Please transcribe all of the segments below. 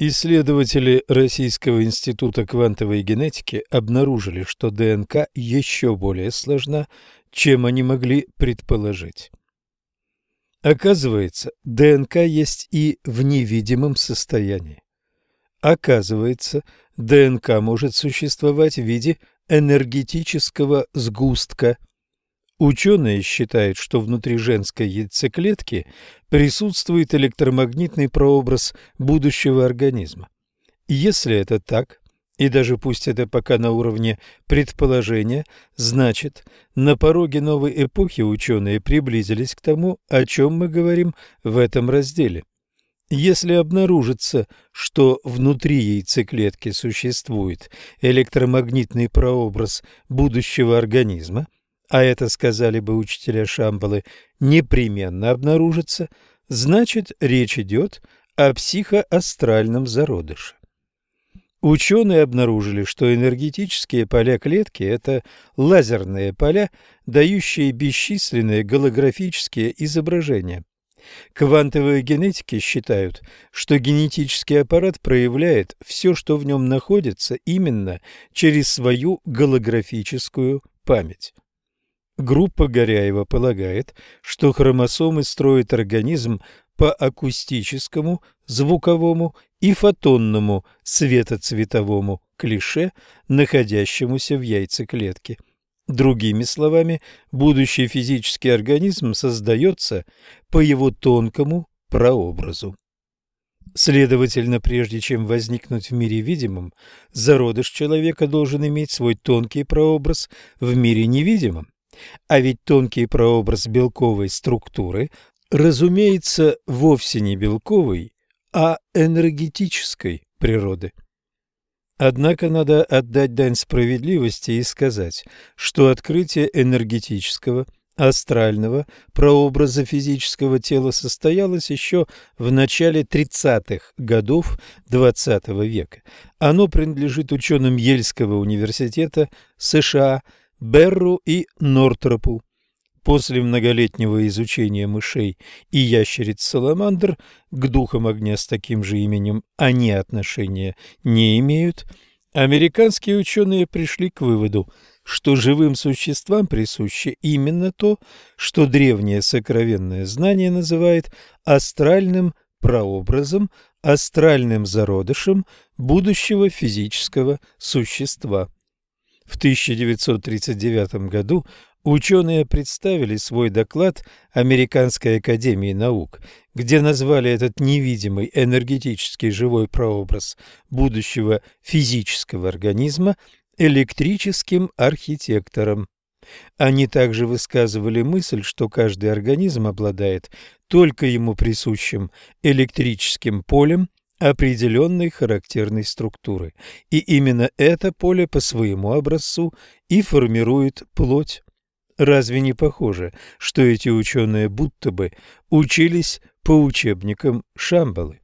Исследователи Российского института квантовой генетики обнаружили, что ДНК еще более сложна, чем они могли предположить. Оказывается, ДНК есть и в невидимом состоянии. Оказывается, ДНК может существовать в виде энергетического сгустка. Ученые считают, что внутри женской яйцеклетки присутствует электромагнитный прообраз будущего организма. Если это так, и даже пусть это пока на уровне предположения, значит, на пороге новой эпохи ученые приблизились к тому, о чем мы говорим в этом разделе. Если обнаружится, что внутри яйцеклетки существует электромагнитный прообраз будущего организма, а это, сказали бы учителя Шамбалы, непременно обнаружится, значит, речь идет о психоастральном зародыше. Ученые обнаружили, что энергетические поля клетки – это лазерные поля, дающие бесчисленные голографические изображения. Квантовые генетики считают, что генетический аппарат проявляет все, что в нем находится, именно через свою голографическую память. Группа Горяева полагает, что хромосомы строят организм по акустическому, звуковому и фотонному светоцветовому клише, находящемуся в яйцеклетке – Другими словами, будущий физический организм создается по его тонкому прообразу. Следовательно, прежде чем возникнуть в мире видимом, зародыш человека должен иметь свой тонкий прообраз в мире невидимом. А ведь тонкий прообраз белковой структуры, разумеется, вовсе не белковой, а энергетической природы. Однако надо отдать дань справедливости и сказать, что открытие энергетического, астрального прообраза физического тела состоялось еще в начале 30-х годов XX -го века. Оно принадлежит ученым Ельского университета США Берру и Нортропу. После многолетнего изучения мышей и ящериц-саламандр к духам огня с таким же именем они отношения не имеют, американские ученые пришли к выводу, что живым существам присуще именно то, что древнее сокровенное знание называет астральным прообразом, астральным зародышем будущего физического существа. В 1939 году Ученые представили свой доклад Американской академии наук, где назвали этот невидимый энергетический живой прообраз будущего физического организма электрическим архитектором. Они также высказывали мысль, что каждый организм обладает только ему присущим электрическим полем определенной характерной структуры, и именно это поле по своему образцу и формирует плоть. Разве не похоже, что эти ученые будто бы учились по учебникам Шамбалы?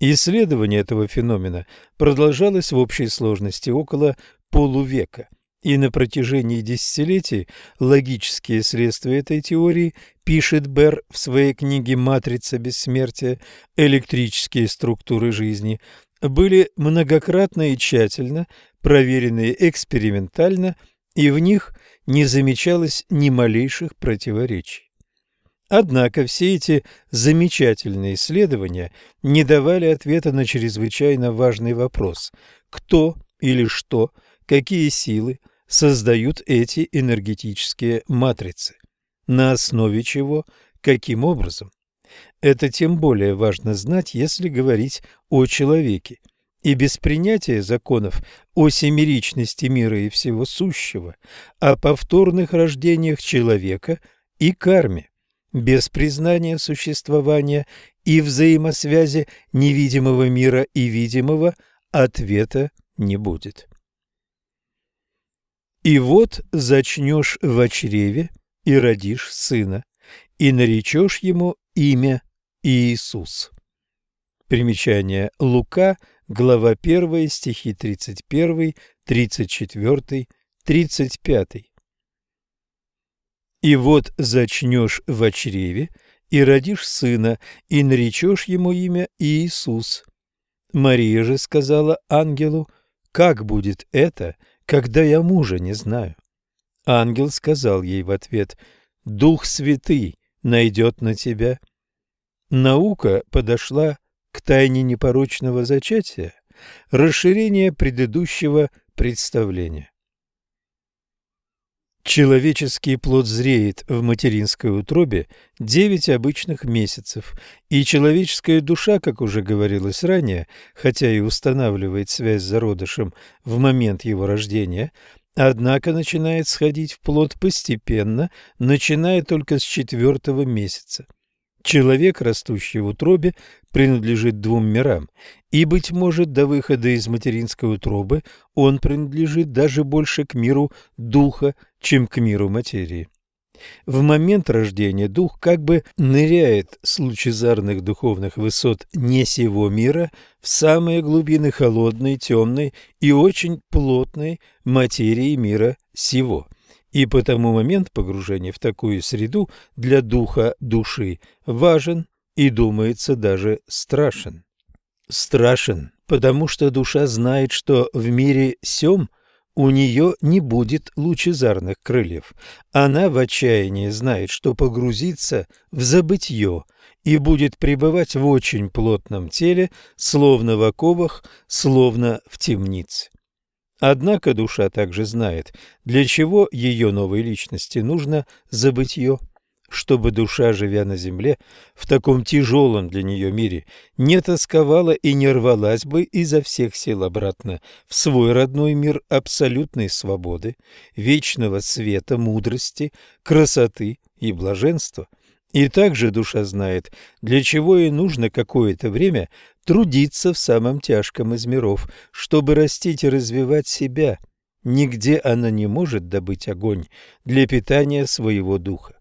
Исследование этого феномена продолжалось в общей сложности около полувека, и на протяжении десятилетий логические следствия этой теории, пишет Берр в своей книге «Матрица бессмертия. Электрические структуры жизни», были многократно и тщательно проверены экспериментально, и в них – не замечалось ни малейших противоречий. Однако все эти замечательные исследования не давали ответа на чрезвычайно важный вопрос – кто или что, какие силы создают эти энергетические матрицы, на основе чего, каким образом. Это тем более важно знать, если говорить о человеке, и без принятия законов о семеричности мира и всего сущего, о повторных рождениях человека и карме, без признания существования и взаимосвязи невидимого мира и видимого, ответа не будет. И вот зачнешь в чреве и родишь сына, и наречешь ему имя Иисус. Примечание Лука – глава 1, стихи 31, 34, 35. «И вот зачнешь в чреве, и родишь сына, и наречешь ему имя Иисус. Мария же сказала ангелу, «Как будет это, когда я мужа не знаю?» Ангел сказал ей в ответ, «Дух Святый найдет на тебя». Наука подошла к тайне непорочного зачатия, расширение предыдущего представления. Человеческий плод зреет в материнской утробе девять обычных месяцев, и человеческая душа, как уже говорилось ранее, хотя и устанавливает связь с зародышем в момент его рождения, однако начинает сходить в плод постепенно, начиная только с четвертого месяца. Человек, растущий в утробе, принадлежит двум мирам, и, быть может, до выхода из материнской утробы он принадлежит даже больше к миру духа, чем к миру материи. В момент рождения дух как бы ныряет с лучезарных духовных высот не сего мира в самые глубины холодной, темной и очень плотной материи мира сего – и потому момент погружения в такую среду для духа души важен и, думается, даже страшен. Страшен, потому что душа знает, что в мире сём у нее не будет лучезарных крыльев. Она в отчаянии знает, что погрузится в забытье и будет пребывать в очень плотном теле, словно в оковах, словно в темнице. Однако душа также знает, для чего ее новой личности нужно забытье, чтобы душа, живя на земле, в таком тяжелом для нее мире, не тосковала и не рвалась бы изо всех сил обратно в свой родной мир абсолютной свободы, вечного света, мудрости, красоты и блаженства – и также душа знает, для чего ей нужно какое-то время трудиться в самом тяжком из миров, чтобы растить и развивать себя. Нигде она не может добыть огонь для питания своего духа.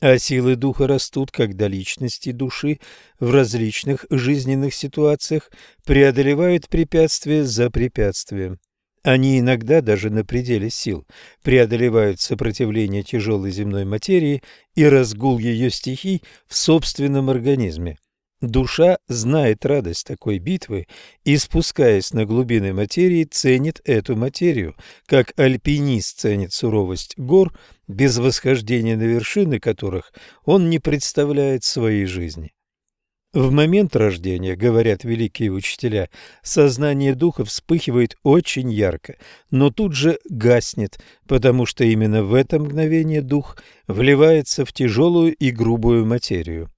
А силы духа растут, когда личности души в различных жизненных ситуациях преодолевают препятствие за препятствием. Они иногда даже на пределе сил преодолевают сопротивление тяжелой земной материи и разгул ее стихий в собственном организме. Душа знает радость такой битвы и, спускаясь на глубины материи, ценит эту материю, как альпинист ценит суровость гор, без восхождения на вершины которых он не представляет своей жизни. В момент рождения, говорят великие учителя, сознание духа вспыхивает очень ярко, но тут же гаснет, потому что именно в это мгновение дух вливается в тяжелую и грубую материю.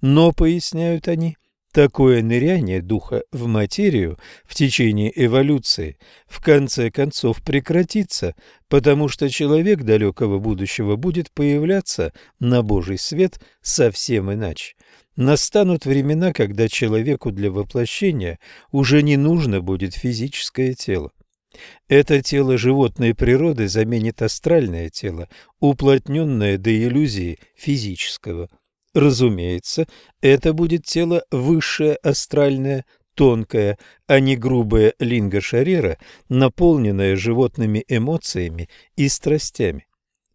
Но, поясняют они, такое ныряние духа в материю в течение эволюции в конце концов прекратится, потому что человек далекого будущего будет появляться на Божий свет совсем иначе. Настанут времена, когда человеку для воплощения уже не нужно будет физическое тело. Это тело животной природы заменит астральное тело, уплотненное до иллюзии физического. Разумеется, это будет тело высшее астральное, тонкое, а не грубое линга-шарира, наполненное животными эмоциями и страстями.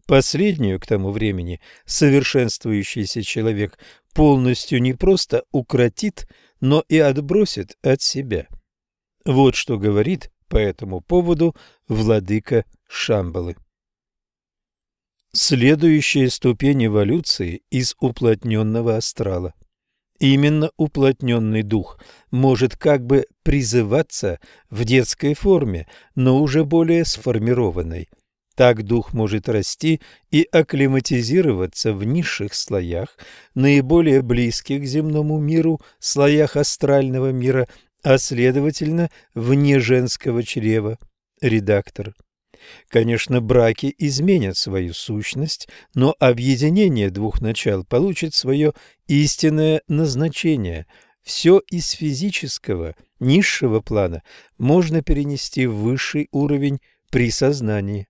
Последнюю к тому времени совершенствующийся человек полностью не просто укротит, но и отбросит от себя. Вот что говорит по этому поводу владыка Шамбалы. Следующая ступень эволюции из уплотненного астрала. Именно уплотненный дух может как бы призываться в детской форме, но уже более сформированной. Так дух может расти и акклиматизироваться в низших слоях, наиболее близких к земному миру, слоях астрального мира, а следовательно, вне женского чрева. Редактор. Конечно, браки изменят свою сущность, но объединение двух начал получит свое истинное назначение. Все из физического, низшего плана можно перенести в высший уровень при сознании.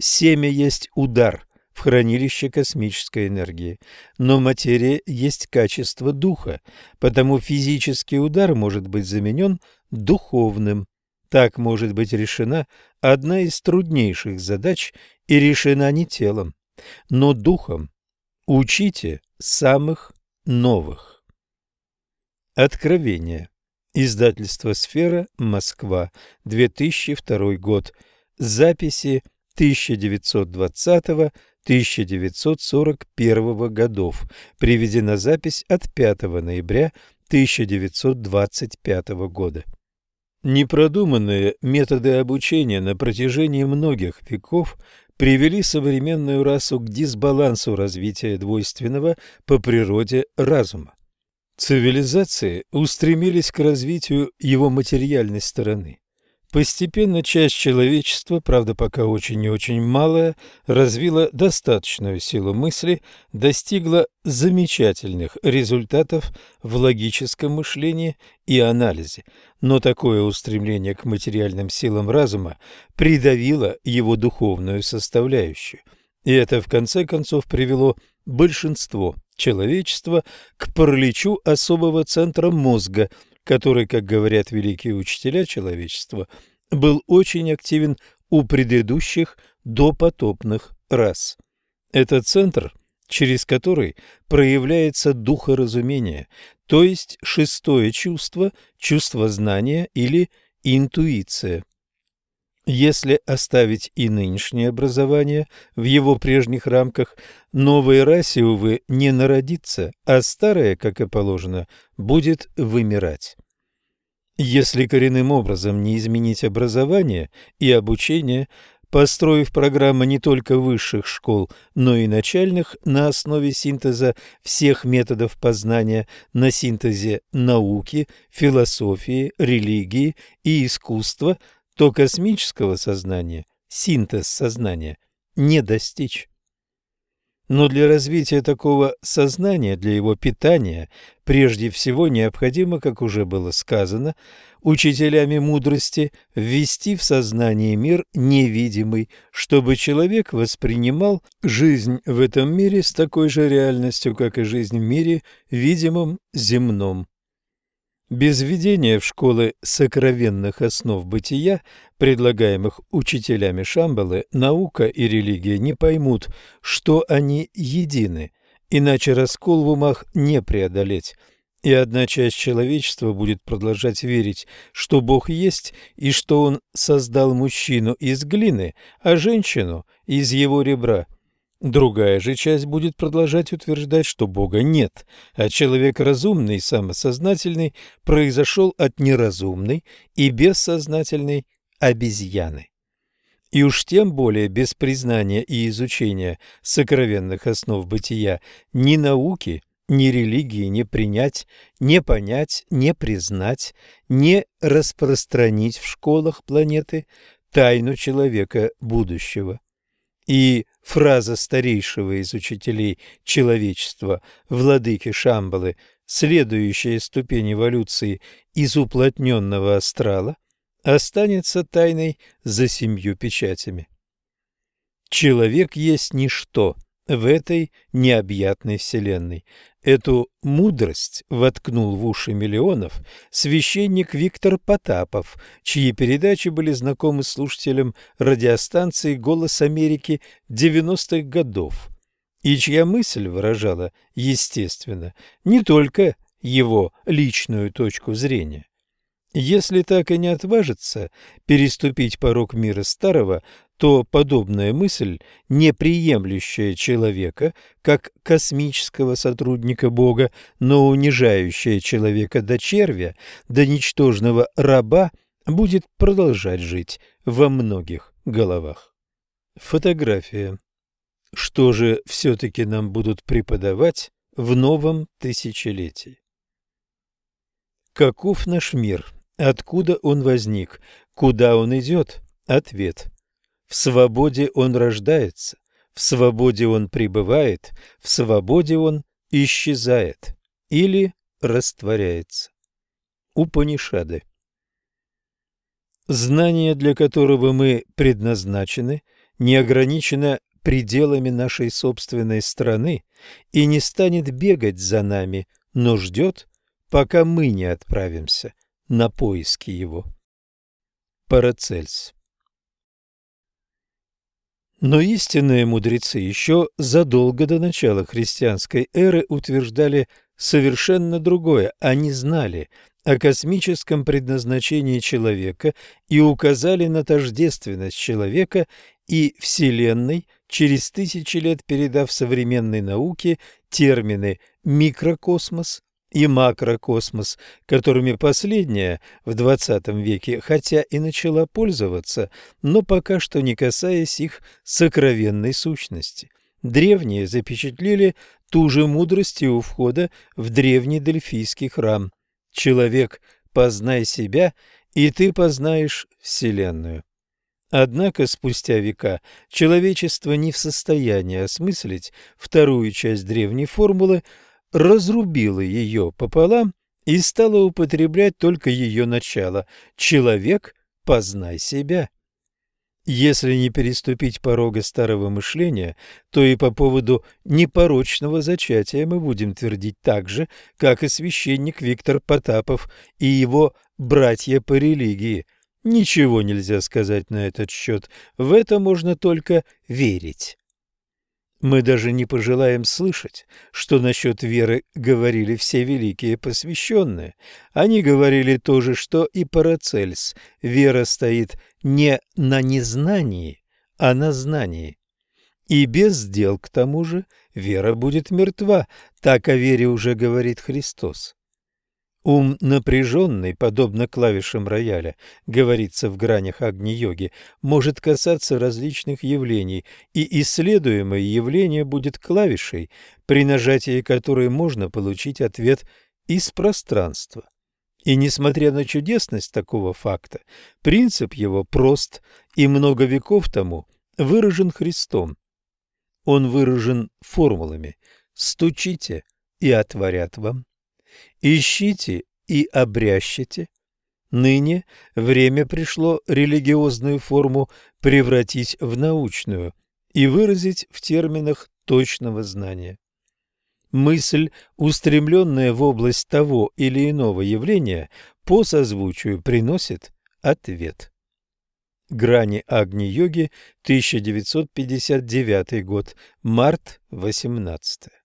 Семя есть удар в хранилище космической энергии, но материя есть качество духа, потому физический удар может быть заменен духовным. Так может быть решена одна из труднейших задач и решена не телом, но духом. Учите самых новых. Откровение. Издательство «Сфера», Москва, 2002 год. Записи 1920-1941 годов. Приведена запись от 5 ноября 1925 года. Непродуманные методы обучения на протяжении многих веков привели современную расу к дисбалансу развития двойственного по природе разума. Цивилизации устремились к развитию его материальной стороны. Постепенно часть человечества, правда пока очень и очень малая, развила достаточную силу мысли, достигла замечательных результатов в логическом мышлении и анализе, но такое устремление к материальным силам разума придавило его духовную составляющую, и это в конце концов привело большинство человечества к параличу особого центра мозга, который, как говорят великие учителя человечества, был очень активен у предыдущих допотопных рас. Это центр, через который проявляется духоразумение, то есть шестое чувство, чувство знания или интуиция. Если оставить и нынешнее образование в его прежних рамках, новой расе, увы, не народится, а старое, как и положено, будет вымирать. Если коренным образом не изменить образование и обучение, построив программы не только высших школ, но и начальных на основе синтеза всех методов познания, на синтезе науки, философии, религии и искусства – то космического сознания, синтез сознания, не достичь. Но для развития такого сознания, для его питания, прежде всего необходимо, как уже было сказано, учителями мудрости ввести в сознание мир невидимый, чтобы человек воспринимал жизнь в этом мире с такой же реальностью, как и жизнь в мире видимом земном. Без введения в школы сокровенных основ бытия, предлагаемых учителями Шамбалы, наука и религия не поймут, что они едины, иначе раскол в умах не преодолеть. И одна часть человечества будет продолжать верить, что Бог есть и что Он создал мужчину из глины, а женщину из его ребра – Другая же часть будет продолжать утверждать, что Бога нет, а человек разумный и самосознательный произошел от неразумной и бессознательной обезьяны. И уж тем более без признания и изучения сокровенных основ бытия ни науки, ни религии не принять, не понять, не признать, не распространить в школах планеты тайну человека будущего. И фраза старейшего из учителей человечества, владыки Шамбалы, следующая ступень эволюции из уплотненного астрала, останется тайной за семью печатями. Человек есть ничто в этой необъятной вселенной. Эту мудрость воткнул в уши миллионов священник Виктор Потапов, чьи передачи были знакомы слушателям радиостанции «Голос Америки» 90-х годов, и чья мысль выражала, естественно, не только его личную точку зрения. Если так и не отважится переступить порог мира старого, то подобная мысль, неприемлющая человека как космического сотрудника Бога, но унижающая человека до червя, до ничтожного раба, будет продолжать жить во многих головах. Фотография. Что же все-таки нам будут преподавать в новом тысячелетии? Каков наш мир? Откуда он возник? Куда он идет? Ответ. В свободе он рождается, в свободе он пребывает, в свободе он исчезает или растворяется. Упанишады. Знание, для которого мы предназначены, не ограничено пределами нашей собственной страны и не станет бегать за нами, но ждет, пока мы не отправимся на поиски его. Парацельс но истинные мудрецы еще задолго до начала христианской эры утверждали совершенно другое. Они знали о космическом предназначении человека и указали на тождественность человека и Вселенной, через тысячи лет передав современной науке термины «микрокосмос» и макрокосмос, которыми последняя в XX веке хотя и начала пользоваться, но пока что не касаясь их сокровенной сущности. Древние запечатлели ту же мудрость у входа в древний дельфийский храм. Человек, познай себя, и ты познаешь Вселенную. Однако спустя века человечество не в состоянии осмыслить вторую часть древней формулы, разрубило ее пополам и стало употреблять только ее начало «человек, познай себя». Если не переступить порога старого мышления, то и по поводу непорочного зачатия мы будем твердить так же, как и священник Виктор Потапов и его братья по религии. Ничего нельзя сказать на этот счет, в это можно только верить. Мы даже не пожелаем слышать, что насчет веры говорили все великие посвященные. Они говорили то же, что и Парацельс. Вера стоит не на незнании, а на знании. И без дел, к тому же, вера будет мертва, так о вере уже говорит Христос. Ум напряженный, подобно клавишам рояля, говорится в гранях Агни-йоги, может касаться различных явлений, и исследуемое явление будет клавишей, при нажатии которой можно получить ответ из пространства. И несмотря на чудесность такого факта, принцип его прост и много веков тому выражен Христом. Он выражен формулами «стучите, и отворят вам» Ищите и обрящите. Ныне время пришло религиозную форму превратить в научную и выразить в терминах точного знания. Мысль, устремленная в область того или иного явления, по созвучию приносит ответ. Грани Агни-йоги, 1959 год, март 18.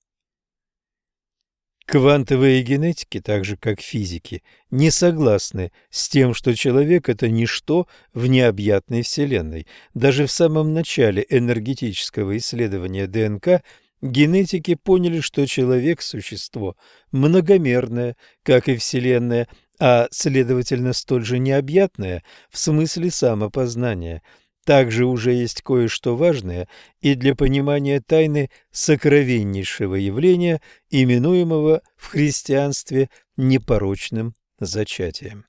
Квантовые генетики, так же как физики, не согласны с тем, что человек – это ничто в необъятной Вселенной. Даже в самом начале энергетического исследования ДНК генетики поняли, что человек – существо многомерное, как и Вселенная, а, следовательно, столь же необъятное в смысле самопознания – также уже есть кое-что важное и для понимания тайны сокровеннейшего явления, именуемого в христианстве непорочным зачатием.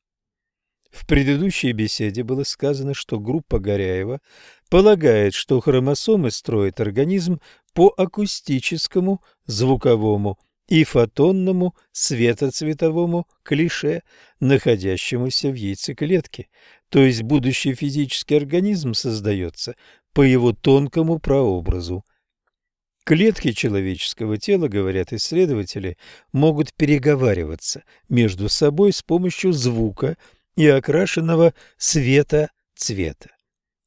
В предыдущей беседе было сказано, что группа Горяева полагает, что хромосомы строят организм по акустическому, звуковому и фотонному светоцветовому клише, находящемуся в яйцеклетке, то есть будущий физический организм создается по его тонкому прообразу. Клетки человеческого тела, говорят исследователи, могут переговариваться между собой с помощью звука и окрашенного света цвета.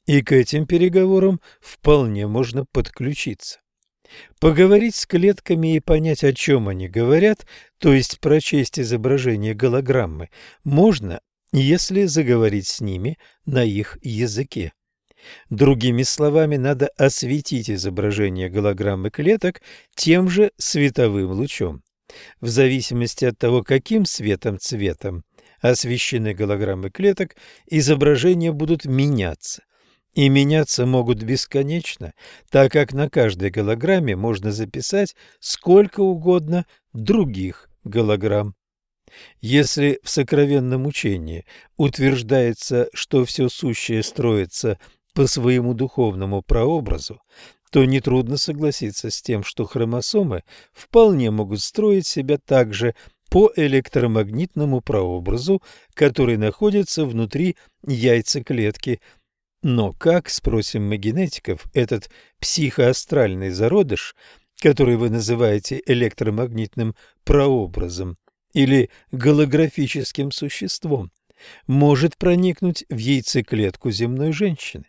И к этим переговорам вполне можно подключиться. Поговорить с клетками и понять, о чем они говорят, то есть прочесть изображение голограммы, можно, если заговорить с ними на их языке. Другими словами, надо осветить изображение голограммы клеток тем же световым лучом. В зависимости от того, каким светом-цветом освещены голограммы клеток, изображения будут меняться и меняться могут бесконечно, так как на каждой голограмме можно записать сколько угодно других голограмм. Если в сокровенном учении утверждается, что все сущее строится по своему духовному прообразу, то нетрудно согласиться с тем, что хромосомы вполне могут строить себя также по электромагнитному прообразу, который находится внутри яйцеклетки – но как, спросим мы генетиков, этот психоастральный зародыш, который вы называете электромагнитным прообразом или голографическим существом, может проникнуть в яйцеклетку земной женщины?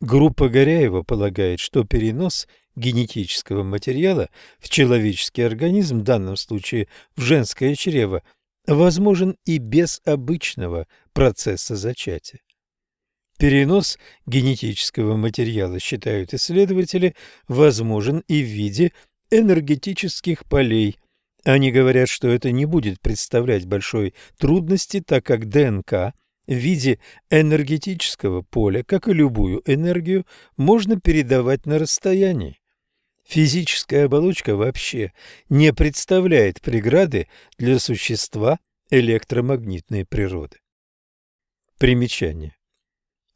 Группа Горяева полагает, что перенос генетического материала в человеческий организм, в данном случае в женское чрево, возможен и без обычного процесса зачатия. Перенос генетического материала, считают исследователи, возможен и в виде энергетических полей. Они говорят, что это не будет представлять большой трудности, так как ДНК в виде энергетического поля, как и любую энергию, можно передавать на расстоянии. Физическая оболочка вообще не представляет преграды для существа электромагнитной природы. Примечание.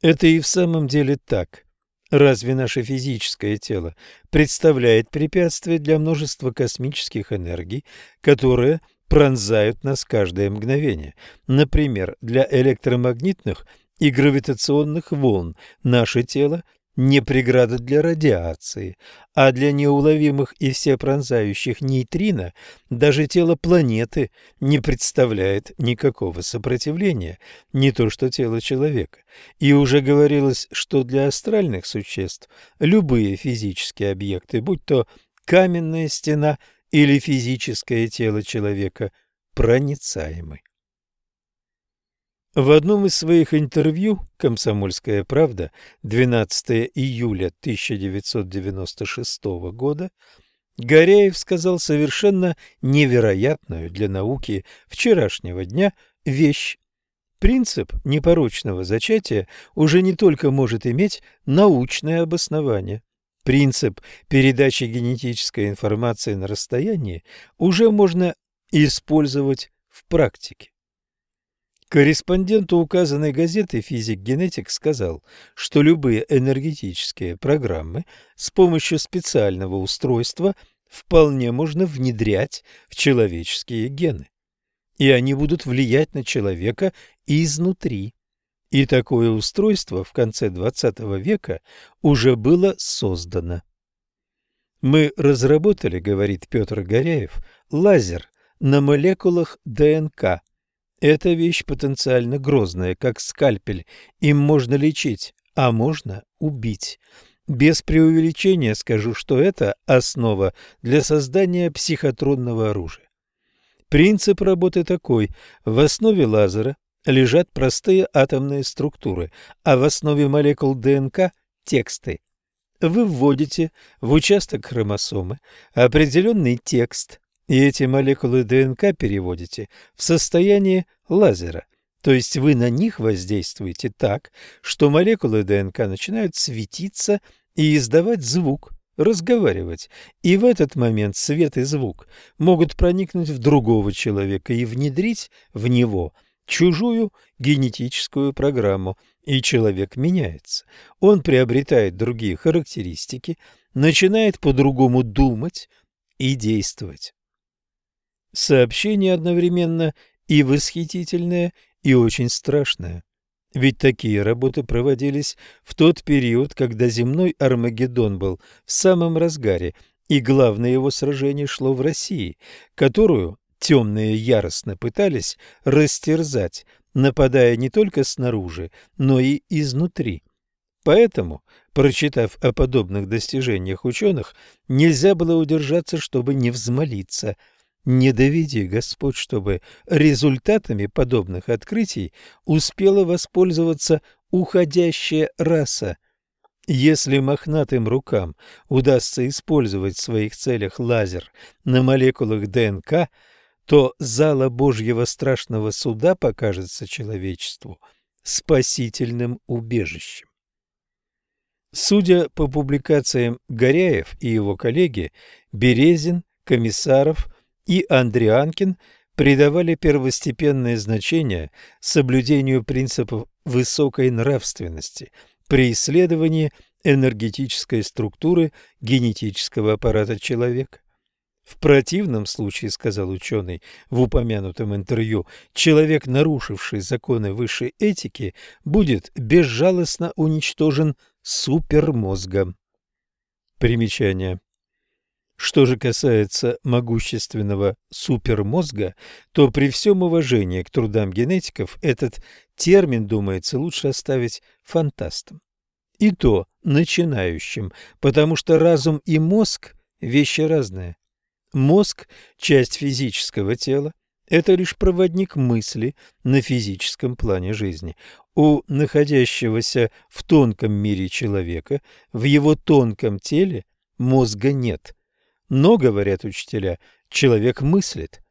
Это и в самом деле так. Разве наше физическое тело представляет препятствие для множества космических энергий, которые пронзают нас каждое мгновение? Например, для электромагнитных и гравитационных волн наше тело не преграда для радиации, а для неуловимых и всепронзающих нейтрино даже тело планеты не представляет никакого сопротивления, не то что тело человека. И уже говорилось, что для астральных существ любые физические объекты, будь то каменная стена или физическое тело человека, проницаемы. В одном из своих интервью «Комсомольская правда» 12 июля 1996 года Горяев сказал совершенно невероятную для науки вчерашнего дня вещь. Принцип непорочного зачатия уже не только может иметь научное обоснование. Принцип передачи генетической информации на расстоянии уже можно использовать в практике. Корреспонденту указанной газеты физик-генетик сказал, что любые энергетические программы с помощью специального устройства вполне можно внедрять в человеческие гены, и они будут влиять на человека изнутри. И такое устройство в конце XX века уже было создано. Мы разработали, говорит Петр Горяев, лазер на молекулах ДНК, эта вещь потенциально грозная, как скальпель. Им можно лечить, а можно убить. Без преувеличения скажу, что это основа для создания психотронного оружия. Принцип работы такой. В основе лазера лежат простые атомные структуры, а в основе молекул ДНК – тексты. Вы вводите в участок хромосомы определенный текст, и эти молекулы ДНК переводите в состояние лазера. То есть вы на них воздействуете так, что молекулы ДНК начинают светиться и издавать звук, разговаривать. И в этот момент свет и звук могут проникнуть в другого человека и внедрить в него чужую генетическую программу, и человек меняется. Он приобретает другие характеристики, начинает по-другому думать и действовать. Сообщение одновременно и восхитительное, и очень страшное. Ведь такие работы проводились в тот период, когда земной Армагеддон был в самом разгаре, и главное его сражение шло в России, которую темные яростно пытались растерзать, нападая не только снаружи, но и изнутри. Поэтому, прочитав о подобных достижениях ученых, нельзя было удержаться, чтобы не взмолиться – не доведи, Господь, чтобы результатами подобных открытий успела воспользоваться уходящая раса. Если мохнатым рукам удастся использовать в своих целях лазер на молекулах ДНК, то зала Божьего страшного суда покажется человечеству спасительным убежищем. Судя по публикациям Горяев и его коллеги, Березин, Комиссаров – и Андрианкин придавали первостепенное значение соблюдению принципов высокой нравственности при исследовании энергетической структуры генетического аппарата человека. В противном случае, сказал ученый в упомянутом интервью, человек, нарушивший законы высшей этики, будет безжалостно уничтожен супермозгом. Примечание. Что же касается могущественного супермозга, то при всем уважении к трудам генетиков этот термин, думается, лучше оставить фантастом. И то начинающим, потому что разум и мозг – вещи разные. Мозг – часть физического тела, это лишь проводник мысли на физическом плане жизни. У находящегося в тонком мире человека, в его тонком теле мозга нет. Но, говорят учителя, человек мыслит.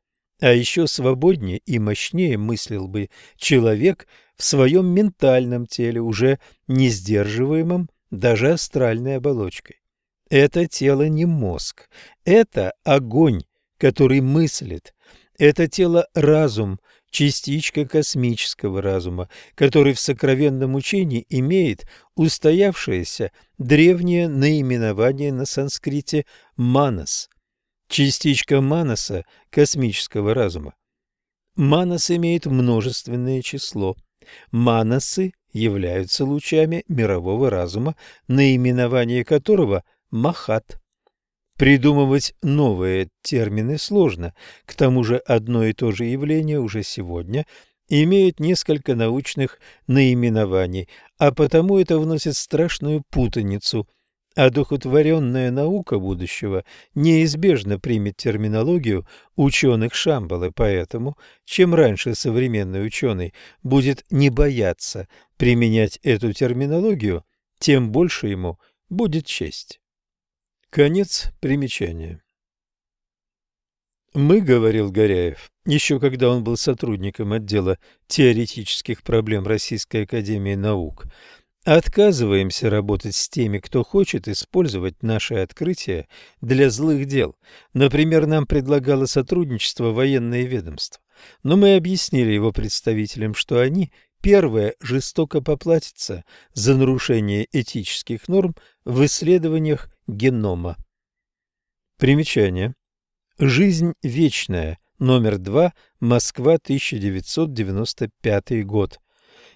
А еще свободнее и мощнее мыслил бы человек в своем ментальном теле, уже не сдерживаемом даже астральной оболочкой. Это тело не мозг, это огонь, который мыслит, это тело – разум, частичка космического разума, который в сокровенном учении имеет устоявшееся древнее наименование на санскрите «манас», частичка манаса космического разума. Манас имеет множественное число. Манасы являются лучами мирового разума, наименование которого – Махат. Придумывать новые термины сложно, к тому же одно и то же явление уже сегодня имеет несколько научных наименований, а потому это вносит страшную путаницу, а духотворенная наука будущего неизбежно примет терминологию ученых Шамбалы, поэтому чем раньше современный ученый будет не бояться применять эту терминологию, тем больше ему будет честь. Конец примечания. Мы, говорил Горяев, еще когда он был сотрудником отдела теоретических проблем Российской академии наук, отказываемся работать с теми, кто хочет использовать наши открытия для злых дел. Например, нам предлагало сотрудничество военное ведомство, но мы объяснили его представителям, что они первое жестоко поплатятся за нарушение этических норм в исследованиях генома. Примечание. Жизнь вечная. Номер 2. Москва, 1995 год.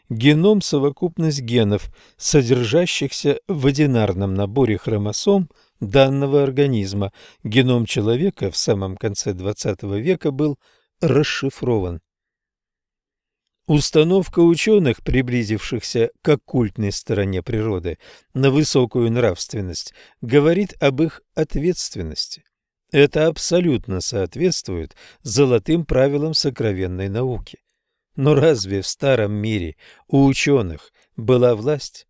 Геном – совокупность генов, содержащихся в одинарном наборе хромосом данного организма. Геном человека в самом конце XX века был расшифрован. Установка ученых, приблизившихся к оккультной стороне природы, на высокую нравственность, говорит об их ответственности. Это абсолютно соответствует золотым правилам сокровенной науки. Но разве в старом мире у ученых была власть?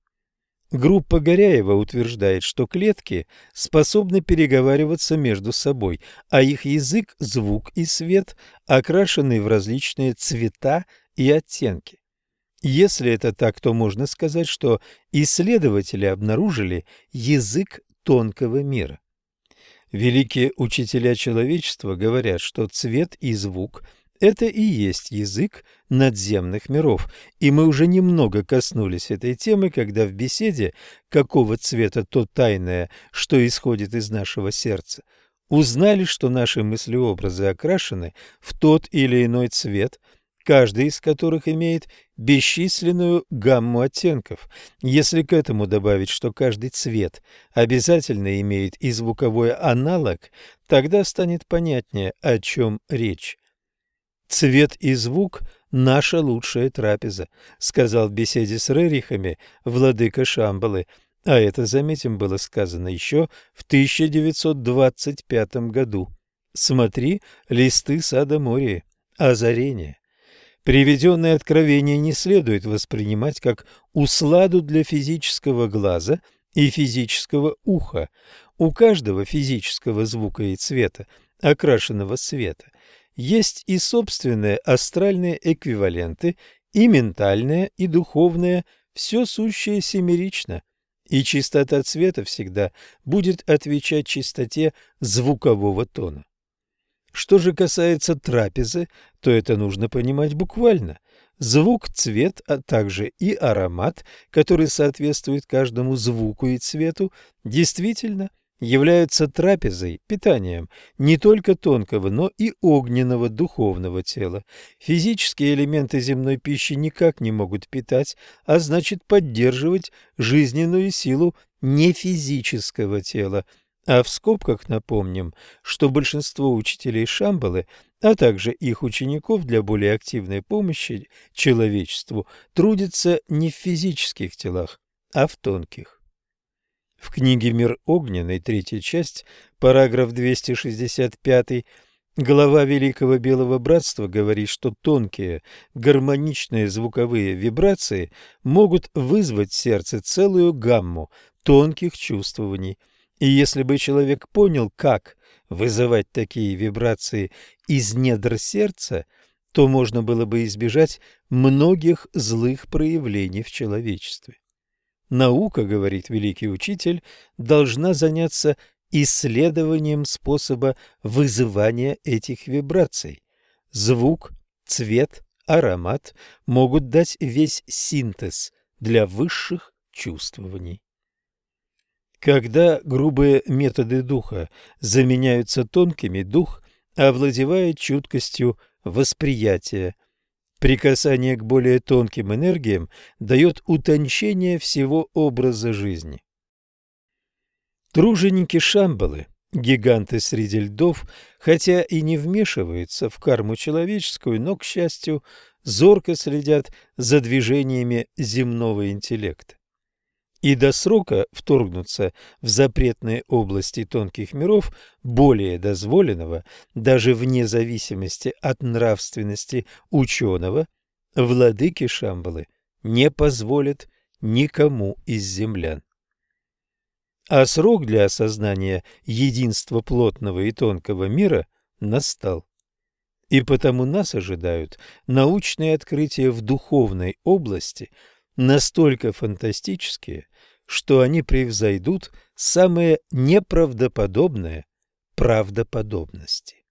Группа Горяева утверждает, что клетки способны переговариваться между собой, а их язык, звук и свет окрашены в различные цвета и оттенки. Если это так, то можно сказать, что исследователи обнаружили язык тонкого мира. Великие учителя человечества говорят, что цвет и звук – это и есть язык надземных миров, и мы уже немного коснулись этой темы, когда в беседе «Какого цвета то тайное, что исходит из нашего сердца?» узнали, что наши мыслеобразы окрашены в тот или иной цвет – каждый из которых имеет бесчисленную гамму оттенков. Если к этому добавить, что каждый цвет обязательно имеет и звуковой аналог, тогда станет понятнее, о чем речь. «Цвет и звук – наша лучшая трапеза», – сказал в беседе с Рерихами владыка Шамбалы, а это, заметим, было сказано еще в 1925 году. Смотри листы сада Мории. Озарение. Приведенное откровение не следует воспринимать как усладу для физического глаза и физического уха. У каждого физического звука и цвета, окрашенного света, есть и собственные астральные эквиваленты, и ментальное, и духовное, все сущее семерично, и чистота цвета всегда будет отвечать чистоте звукового тона. Что же касается трапезы, то это нужно понимать буквально. Звук, цвет, а также и аромат, который соответствует каждому звуку и цвету, действительно являются трапезой, питанием не только тонкого, но и огненного духовного тела. Физические элементы земной пищи никак не могут питать, а значит поддерживать жизненную силу нефизического тела – а в скобках напомним, что большинство учителей Шамбалы, а также их учеников для более активной помощи человечеству трудятся не в физических телах, а в тонких. В книге «Мир огненный», третья часть, параграф 265, Глава Великого Белого Братства говорит, что тонкие гармоничные звуковые вибрации могут вызвать в сердце целую гамму тонких чувствований. И если бы человек понял, как вызывать такие вибрации из недр сердца, то можно было бы избежать многих злых проявлений в человечестве. Наука, говорит великий учитель, должна заняться исследованием способа вызывания этих вибраций. Звук, цвет, аромат могут дать весь синтез для высших чувствований. Когда грубые методы духа заменяются тонкими, дух овладевает чуткостью восприятия. Прикасание к более тонким энергиям дает утончение всего образа жизни. Труженики Шамбалы, гиганты среди льдов, хотя и не вмешиваются в карму человеческую, но, к счастью, зорко следят за движениями земного интеллекта. И до срока вторгнуться в запретные области тонких миров более дозволенного, даже вне зависимости от нравственности ученого, владыки Шамбалы не позволят никому из землян а срок для осознания единства плотного и тонкого мира настал. И потому нас ожидают научные открытия в духовной области настолько фантастические, что они превзойдут самые неправдоподобные правдоподобности.